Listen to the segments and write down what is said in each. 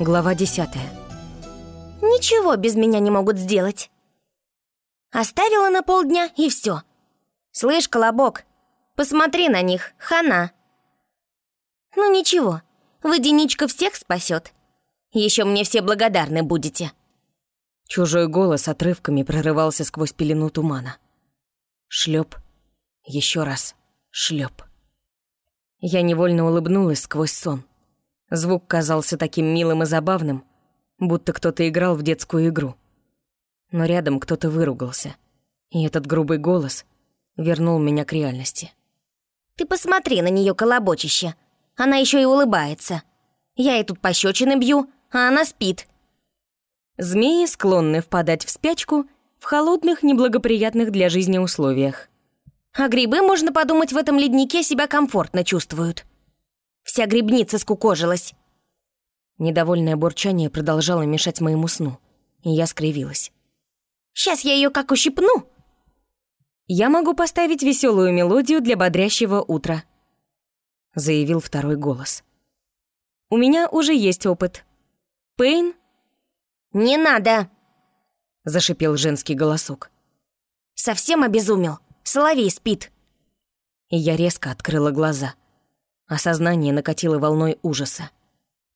Глава десятая. Ничего без меня не могут сделать. Оставила на полдня и все. Слышь, Колобок, посмотри на них, хана. Ну ничего, водяничка всех спасет. Еще мне все благодарны будете. Чужой голос отрывками прорывался сквозь пелену тумана. Шлеп, еще раз, шлеп. Я невольно улыбнулась сквозь сон. Звук казался таким милым и забавным, будто кто-то играл в детскую игру. Но рядом кто-то выругался, и этот грубый голос вернул меня к реальности. Ты посмотри на нее, колобочище. Она еще и улыбается. Я ей тут пощечины бью, а она спит. Змеи склонны впадать в спячку в холодных, неблагоприятных для жизни условиях. А грибы, можно подумать, в этом леднике себя комфортно чувствуют. Вся грибница скукожилась. Недовольное бурчание продолжало мешать моему сну, и я скривилась. Сейчас я ее как ущипну. Я могу поставить веселую мелодию для бодрящего утра, заявил второй голос. У меня уже есть опыт. Пейн? Не надо, зашипел женский голосок. Совсем обезумел. Соловей спит. И я резко открыла глаза. Осознание накатило волной ужаса.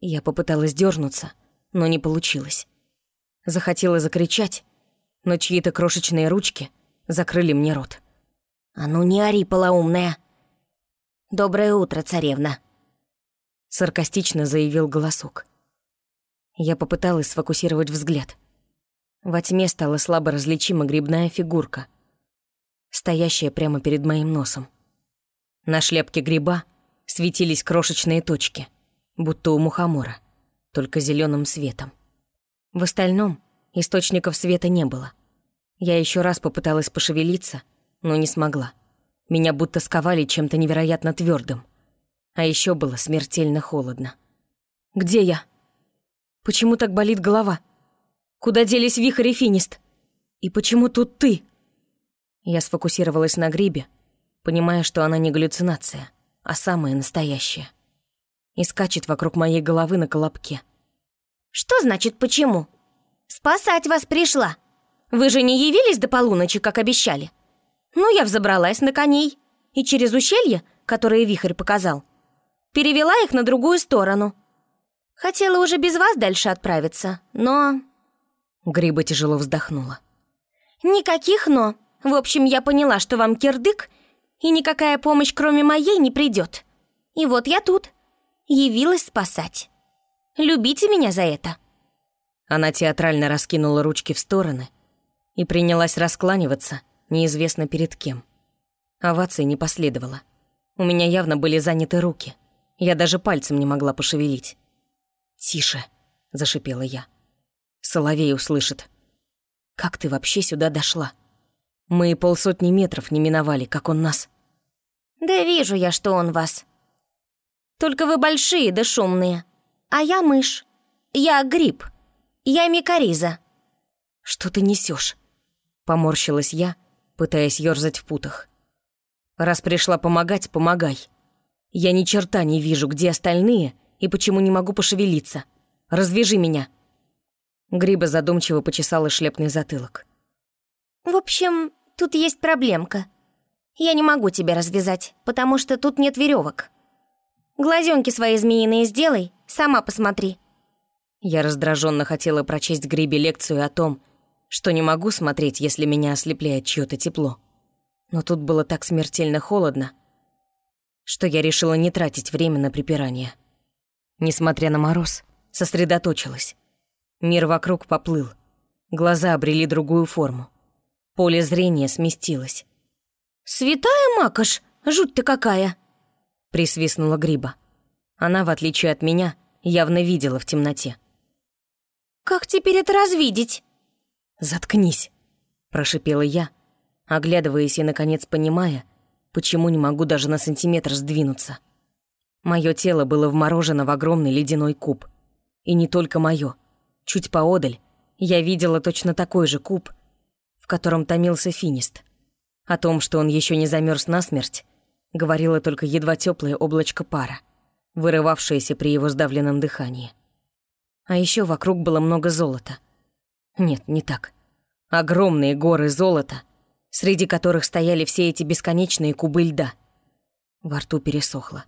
Я попыталась дернуться, но не получилось. Захотела закричать, но чьи-то крошечные ручки закрыли мне рот. «А ну не ори, полоумная!» «Доброе утро, царевна!» Саркастично заявил голосок. Я попыталась сфокусировать взгляд. Во тьме стала слабо различима грибная фигурка, стоящая прямо перед моим носом. На шляпке гриба светились крошечные точки, будто у мухомора, только зеленым светом. В остальном источников света не было. Я еще раз попыталась пошевелиться, но не смогла. Меня будто сковали чем-то невероятно твердым. А еще было смертельно холодно. «Где я? Почему так болит голова? Куда делись вихрь и финист? И почему тут ты?» Я сфокусировалась на грибе, понимая, что она не галлюцинация — а самое настоящее. И скачет вокруг моей головы на колобке. «Что значит «почему»? Спасать вас пришла. Вы же не явились до полуночи, как обещали? Ну, я взобралась на коней и через ущелье, которое вихрь показал, перевела их на другую сторону. Хотела уже без вас дальше отправиться, но...» Гриба тяжело вздохнула. «Никаких «но». В общем, я поняла, что вам кирдык, и никакая помощь, кроме моей, не придет. И вот я тут. Явилась спасать. Любите меня за это». Она театрально раскинула ручки в стороны и принялась раскланиваться, неизвестно перед кем. Овации не последовало. У меня явно были заняты руки. Я даже пальцем не могла пошевелить. «Тише», — зашипела я. «Соловей услышит. Как ты вообще сюда дошла? Мы и полсотни метров не миновали, как он нас. Да вижу я, что он вас. Только вы большие да шумные. А я мышь. Я гриб. Я микориза. Что ты несешь? Поморщилась я, пытаясь ёрзать в путах. Раз пришла помогать, помогай. Я ни черта не вижу, где остальные и почему не могу пошевелиться. Развяжи меня. Гриба задумчиво почесала шлепный затылок. В общем, тут есть проблемка. Я не могу тебя развязать, потому что тут нет веревок. Глазенки свои змеиные сделай, сама посмотри». Я раздраженно хотела прочесть Грибе лекцию о том, что не могу смотреть, если меня ослепляет чьё-то тепло. Но тут было так смертельно холодно, что я решила не тратить время на припирание. Несмотря на мороз, сосредоточилась. Мир вокруг поплыл. Глаза обрели другую форму. Поле зрения сместилось. «Святая Макаш, жуть ты какая!» Присвистнула Гриба. Она, в отличие от меня, явно видела в темноте. «Как теперь это развидеть?» «Заткнись!» Прошипела я, оглядываясь и, наконец, понимая, почему не могу даже на сантиметр сдвинуться. Мое тело было вморожено в огромный ледяной куб. И не только мое. Чуть поодаль я видела точно такой же куб, в котором томился финист — о том, что он еще не замерз насмерть, говорило только едва теплое облачко пара, вырывавшееся при его сдавленном дыхании. А еще вокруг было много золота. Нет, не так. Огромные горы золота, среди которых стояли все эти бесконечные кубы льда. Во рту пересохло.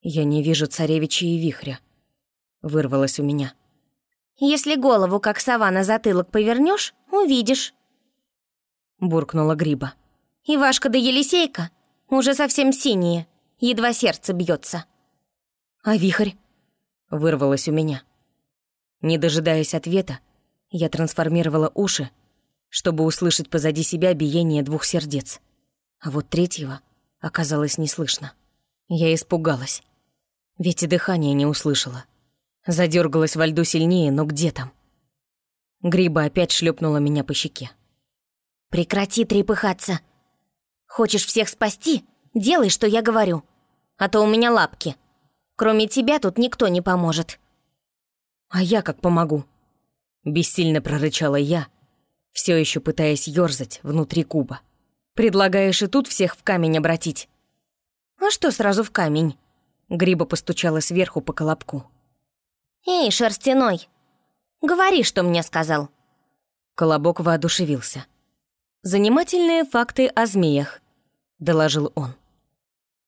«Я не вижу царевича и вихря», — вырвалось у меня. «Если голову, как сова, на затылок повернешь, увидишь», — буркнула Гриба. «Ивашка да Елисейка уже совсем синие, едва сердце бьется. «А вихрь?» — вырвалось у меня. Не дожидаясь ответа, я трансформировала уши, чтобы услышать позади себя биение двух сердец. А вот третьего оказалось не слышно. Я испугалась. Ведь и дыхание не услышала. Задергалась во льду сильнее, но где там? Гриба опять шлепнула меня по щеке. «Прекрати трепыхаться. Хочешь всех спасти? Делай, что я говорю. А то у меня лапки. Кроме тебя тут никто не поможет». «А я как помогу?» Бессильно прорычала я, все еще пытаясь ёрзать внутри куба. «Предлагаешь и тут всех в камень обратить?» «А что сразу в камень?» Гриба постучала сверху по колобку. «Эй, шерстяной, говори, что мне сказал». Колобок воодушевился. «Занимательные факты о змеях», — доложил он.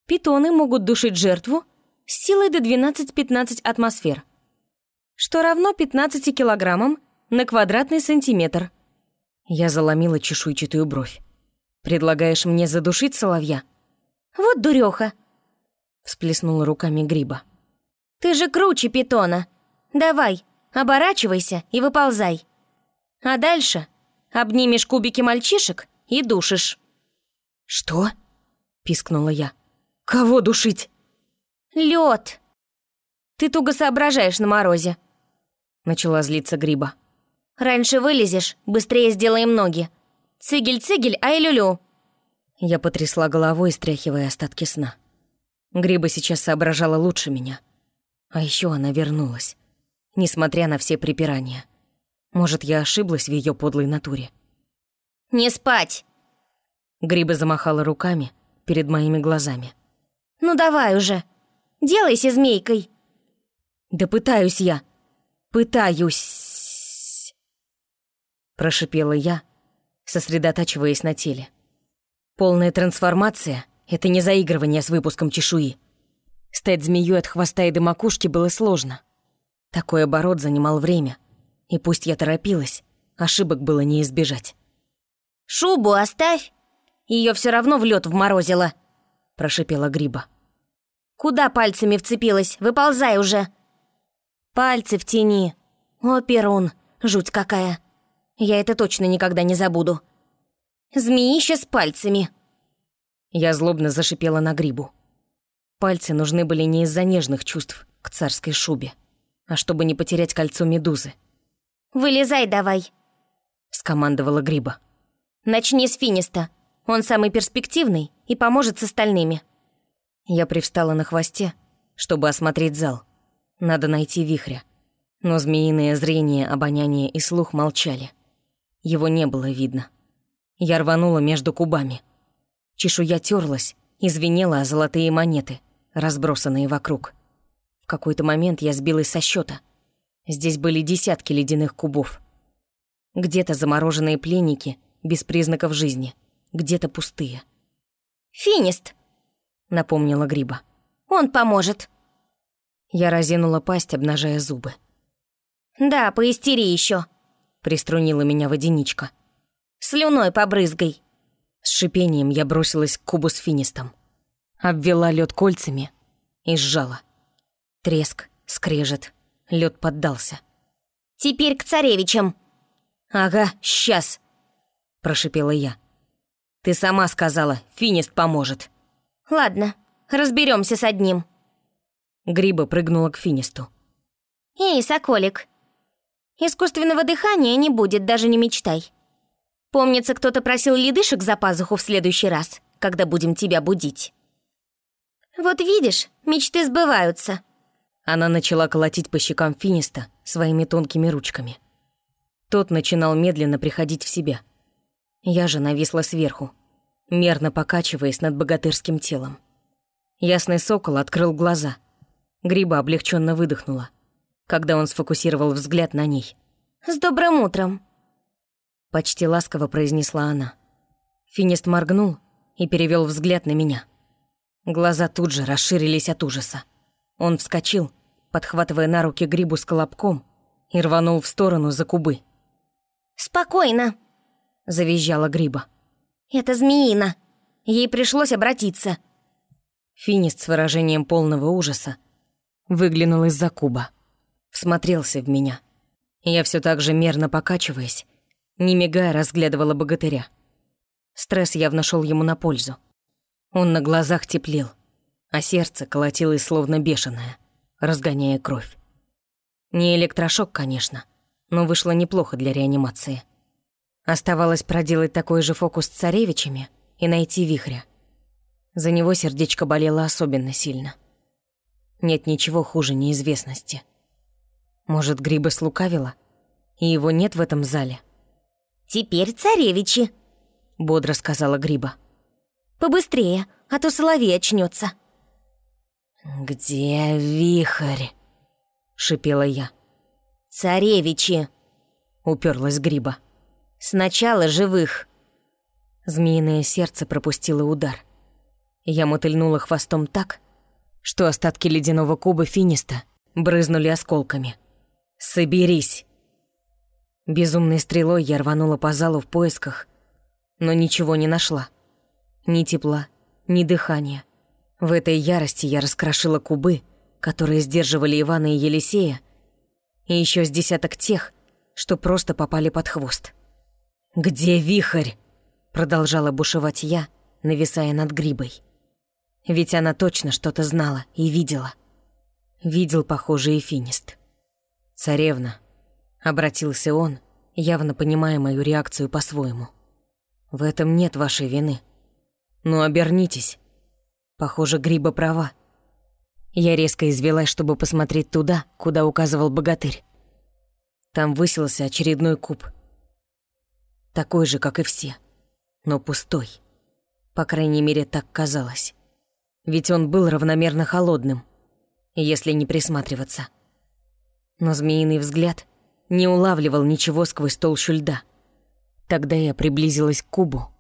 «Питоны могут душить жертву с силой до 12-15 атмосфер, что равно 15 килограммам на квадратный сантиметр». Я заломила чешуйчатую бровь. «Предлагаешь мне задушить соловья?» «Вот дурёха!» — всплеснула руками Гриба. «Ты же круче питона! Давай, оборачивайся и выползай. А дальше обнимешь кубики мальчишек и душишь». «Что?» — пискнула я. «Кого душить?» Лед. Ты туго соображаешь на морозе», — начала злиться Гриба. «Раньше вылезешь, быстрее сделаем ноги. Цигель-цигель, ай-люлю». Я потрясла головой, стряхивая остатки сна. Гриба сейчас соображала лучше меня. А еще она вернулась, несмотря на все припирания. Может, я ошиблась в ее подлой натуре. «Не спать!» Гриба замахала руками перед моими глазами. «Ну давай уже, делайся змейкой!» «Да пытаюсь я! Пытаюсь!» Прошипела я, сосредотачиваясь на теле. Полная трансформация — это не заигрывание с выпуском чешуи. Стать змеей от хвоста и до макушки было сложно. Такой оборот занимал время, и пусть я торопилась, ошибок было не избежать. «Шубу оставь! Ее все равно в лед вморозило!» – прошипела Гриба. «Куда пальцами вцепилась? Выползай уже!» «Пальцы в тени! О, Перун, жуть какая! Я это точно никогда не забуду!» «Змеище с пальцами!» Я злобно зашипела на Грибу. Пальцы нужны были не из-за нежных чувств к царской шубе, а чтобы не потерять кольцо медузы. «Вылезай давай!» — скомандовала Гриба. «Начни с Финиста. Он самый перспективный и поможет с остальными». Я привстала на хвосте, чтобы осмотреть зал. Надо найти вихря. Но змеиное зрение, обоняние и слух молчали. Его не было видно. Я рванула между кубами. Чешуя терлась и звенела о золотые монеты — разбросанные вокруг. В какой-то момент я сбилась со счета. Здесь были десятки ледяных кубов. Где-то замороженные пленники, без признаков жизни, где-то пустые. «Финист!» — напомнила Гриба. «Он поможет!» Я разинула пасть, обнажая зубы. «Да, поистери еще, приструнила меня водяничка. «Слюной побрызгай!» С шипением я бросилась к кубу с финистом обвела лед кольцами и сжала. Треск, скрежет, лед поддался. «Теперь к царевичам!» «Ага, сейчас!» – прошипела я. «Ты сама сказала, финист поможет!» «Ладно, разберемся с одним!» Гриба прыгнула к финисту. «Эй, соколик, искусственного дыхания не будет, даже не мечтай. Помнится, кто-то просил ледышек за пазуху в следующий раз, когда будем тебя будить». «Вот видишь, мечты сбываются». Она начала колотить по щекам Финиста своими тонкими ручками. Тот начинал медленно приходить в себя. Я же нависла сверху, мерно покачиваясь над богатырским телом. Ясный сокол открыл глаза. Гриба облегченно выдохнула. когда он сфокусировал взгляд на ней. «С добрым утром!» Почти ласково произнесла она. Финист моргнул и перевел взгляд на меня. Глаза тут же расширились от ужаса. Он вскочил, подхватывая на руки грибу с колобком, и рванул в сторону за кубы. «Спокойно!» – завизжала гриба. «Это змеина. Ей пришлось обратиться». Финист с выражением полного ужаса выглянул из-за куба. Всмотрелся в меня. Я все так же мерно покачиваясь, не мигая разглядывала богатыря. Стресс явно шел ему на пользу. Он на глазах теплел, а сердце колотилось словно бешеное, разгоняя кровь. Не электрошок, конечно, но вышло неплохо для реанимации. Оставалось проделать такой же фокус с царевичами и найти вихря. За него сердечко болело особенно сильно. Нет ничего хуже неизвестности. Может, Гриба слукавила, и его нет в этом зале? «Теперь царевичи», — бодро сказала Гриба. «Побыстрее, а то соловей очнется. «Где вихрь?» — шипела я. «Царевичи!» — уперлась Гриба. «Сначала живых!» Змеиное сердце пропустило удар. Я мотыльнула хвостом так, что остатки ледяного куба финиста брызнули осколками. «Соберись!» Безумной стрелой я рванула по залу в поисках, но ничего не нашла. Ни тепла, ни дыхания. В этой ярости я раскрошила кубы, которые сдерживали Ивана и Елисея, и еще с десяток тех, что просто попали под хвост. «Где вихрь?» — продолжала бушевать я, нависая над грибой. Ведь она точно что-то знала и видела. Видел, похоже, и финист. «Царевна», — обратился он, явно понимая мою реакцию по-своему. «В этом нет вашей вины. Ну, обернитесь, Похоже, Гриба права. Я резко извелась, чтобы посмотреть туда, куда указывал богатырь. Там высился очередной куб. Такой же, как и все, но пустой. По крайней мере, так казалось. Ведь он был равномерно холодным, если не присматриваться. Но змеиный взгляд не улавливал ничего сквозь толщу льда. Тогда я приблизилась к кубу,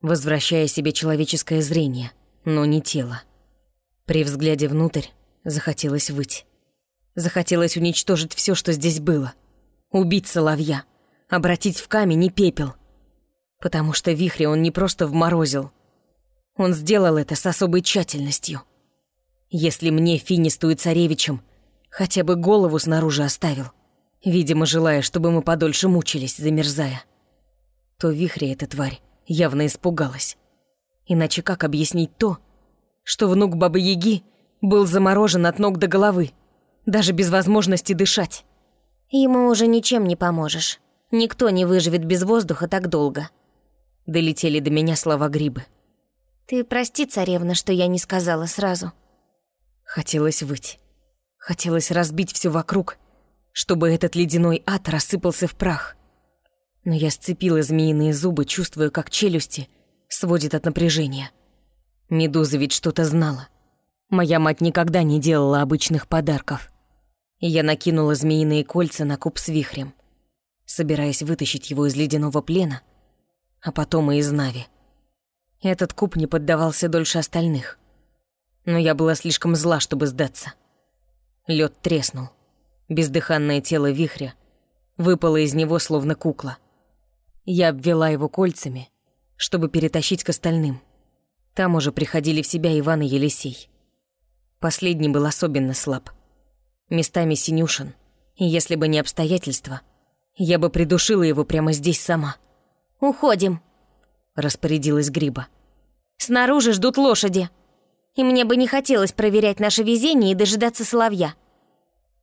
возвращая себе человеческое зрение — но не тело. При взгляде внутрь захотелось выть. Захотелось уничтожить все, что здесь было. Убить соловья, обратить в камень и пепел. Потому что вихри он не просто вморозил. Он сделал это с особой тщательностью. Если мне, Финисту и Царевичем, хотя бы голову снаружи оставил, видимо, желая, чтобы мы подольше мучились, замерзая, то вихре эта тварь явно испугалась. Иначе как объяснить то, что внук Бабы-Яги был заморожен от ног до головы, даже без возможности дышать? Ему уже ничем не поможешь. Никто не выживет без воздуха так долго. Долетели до меня слова Грибы. Ты прости, царевна, что я не сказала сразу. Хотелось выть. Хотелось разбить все вокруг, чтобы этот ледяной ад рассыпался в прах. Но я сцепила змеиные зубы, чувствуя, как челюсти — сводит от напряжения. Медуза ведь что-то знала. Моя мать никогда не делала обычных подарков. Я накинула змеиные кольца на куб с вихрем, собираясь вытащить его из ледяного плена, а потом и из Нави. Этот куб не поддавался дольше остальных. Но я была слишком зла, чтобы сдаться. Лед треснул. Бездыханное тело вихря выпало из него, словно кукла. Я обвела его кольцами чтобы перетащить к остальным. Там уже приходили в себя Иван и Елисей. Последний был особенно слаб. Местами синюшен. И если бы не обстоятельства, я бы придушила его прямо здесь сама. «Уходим», — распорядилась Гриба. «Снаружи ждут лошади. И мне бы не хотелось проверять наше везение и дожидаться соловья».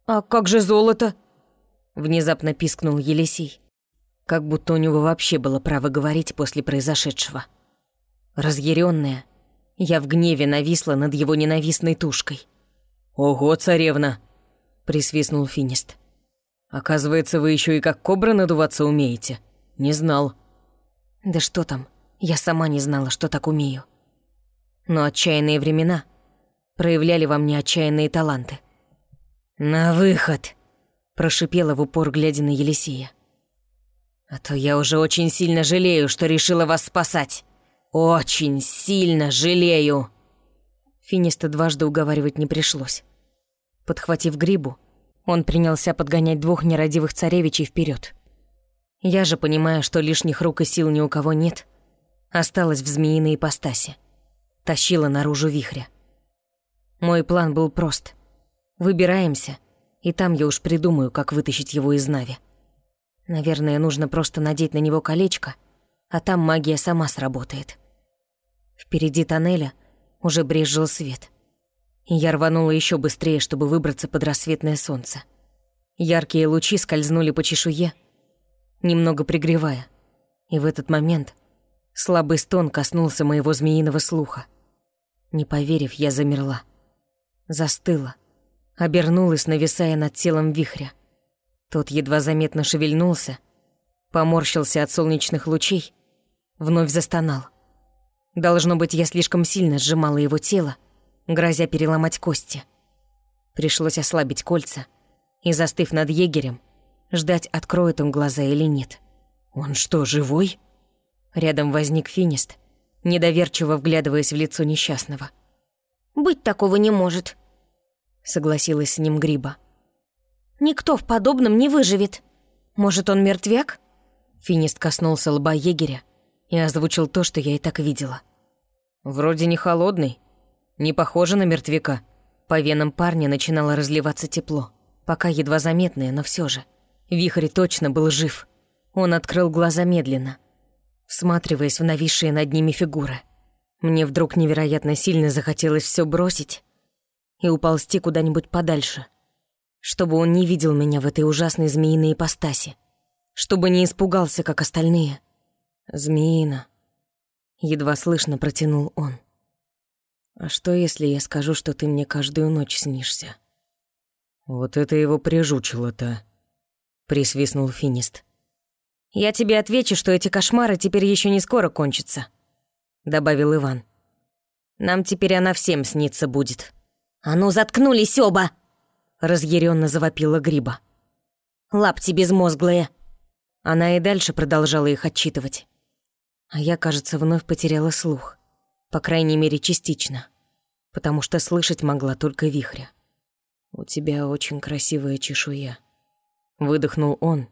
«А как же золото?» — внезапно пискнул Елисей как будто у него вообще было право говорить после произошедшего. Разъяренная, я в гневе нависла над его ненавистной тушкой. «Ого, царевна!» — присвистнул Финист. «Оказывается, вы еще и как кобра надуваться умеете. Не знал». «Да что там, я сама не знала, что так умею. Но отчаянные времена проявляли во мне отчаянные таланты». «На выход!» Прошипела в упор, глядя на Елисея. «А то я уже очень сильно жалею, что решила вас спасать. Очень сильно жалею!» Финиста дважды уговаривать не пришлось. Подхватив грибу, он принялся подгонять двух нерадивых царевичей вперед. Я же, понимая, что лишних рук и сил ни у кого нет, осталась в змеиной ипостаси. Тащила наружу вихря. Мой план был прост. Выбираемся, и там я уж придумаю, как вытащить его из Нави. Наверное, нужно просто надеть на него колечко, а там магия сама сработает. Впереди тоннеля уже брезжил свет. Я рванула еще быстрее, чтобы выбраться под рассветное солнце. Яркие лучи скользнули по чешуе, немного пригревая. И в этот момент слабый стон коснулся моего змеиного слуха. Не поверив, я замерла. Застыла. Обернулась, нависая над телом вихря. Тот едва заметно шевельнулся, поморщился от солнечных лучей, вновь застонал. Должно быть, я слишком сильно сжимала его тело, грозя переломать кости. Пришлось ослабить кольца и, застыв над егерем, ждать, откроет он глаза или нет. «Он что, живой?» Рядом возник финист, недоверчиво вглядываясь в лицо несчастного. «Быть такого не может», — согласилась с ним Гриба. «Никто в подобном не выживет. Может, он мертвяк?» Финист коснулся лба егеря и озвучил то, что я и так видела. «Вроде не холодный, не похоже на мертвяка». По венам парня начинало разливаться тепло, пока едва заметное, но все же. Вихрь точно был жив. Он открыл глаза медленно, всматриваясь в нависшие над ними фигуры. Мне вдруг невероятно сильно захотелось все бросить и уползти куда-нибудь подальше, чтобы он не видел меня в этой ужасной змеиной ипостаси, чтобы не испугался, как остальные. «Змеина», — едва слышно протянул он. «А что, если я скажу, что ты мне каждую ночь снишься?» «Вот это его прижучило-то», — присвистнул Финист. «Я тебе отвечу, что эти кошмары теперь еще не скоро кончатся», — добавил Иван. «Нам теперь она всем снится будет». «А ну, заткнулись оба!» — разъяренно завопила Гриба. «Лапти безмозглые!» Она и дальше продолжала их отчитывать. А я, кажется, вновь потеряла слух. По крайней мере, частично. Потому что слышать могла только вихря. «У тебя очень красивая чешуя», — выдохнул он,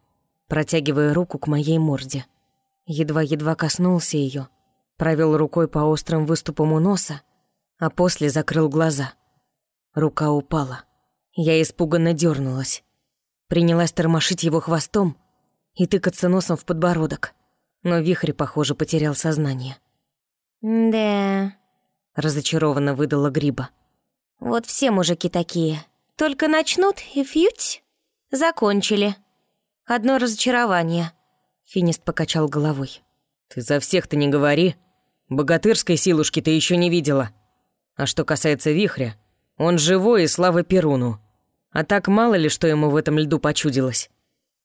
протягивая руку к моей морде. Едва-едва коснулся ее, провел рукой по острым выступам у носа, а после закрыл глаза. Рука упала. Я испуганно дернулась. Принялась тормошить его хвостом и тыкаться носом в подбородок. Но вихрь, похоже, потерял сознание. «Да...» — разочарованно выдала Гриба. «Вот все мужики такие. Только начнут и фьють. Закончили». Одно разочарование. Финист покачал головой. Ты за всех-то не говори. Богатырской силушки ты еще не видела. А что касается вихря, он живой и слава Перуну. А так мало ли, что ему в этом льду почудилось.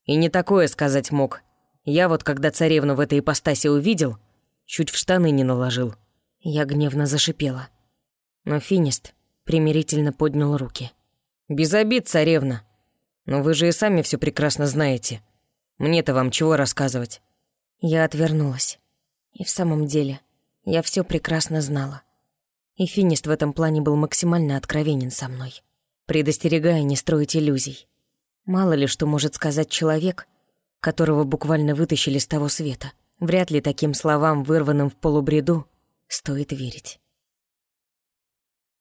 И не такое сказать мог. Я вот, когда царевну в этой ипостаси увидел, чуть в штаны не наложил. Я гневно зашипела. Но Финист примирительно поднял руки. «Без обид, царевна. Но вы же и сами все прекрасно знаете. Мне-то вам чего рассказывать?» Я отвернулась. И в самом деле, я все прекрасно знала. И Финист в этом плане был максимально откровенен со мной, предостерегая не строить иллюзий. Мало ли что может сказать человек, которого буквально вытащили с того света. Вряд ли таким словам, вырванным в полубреду, стоит верить.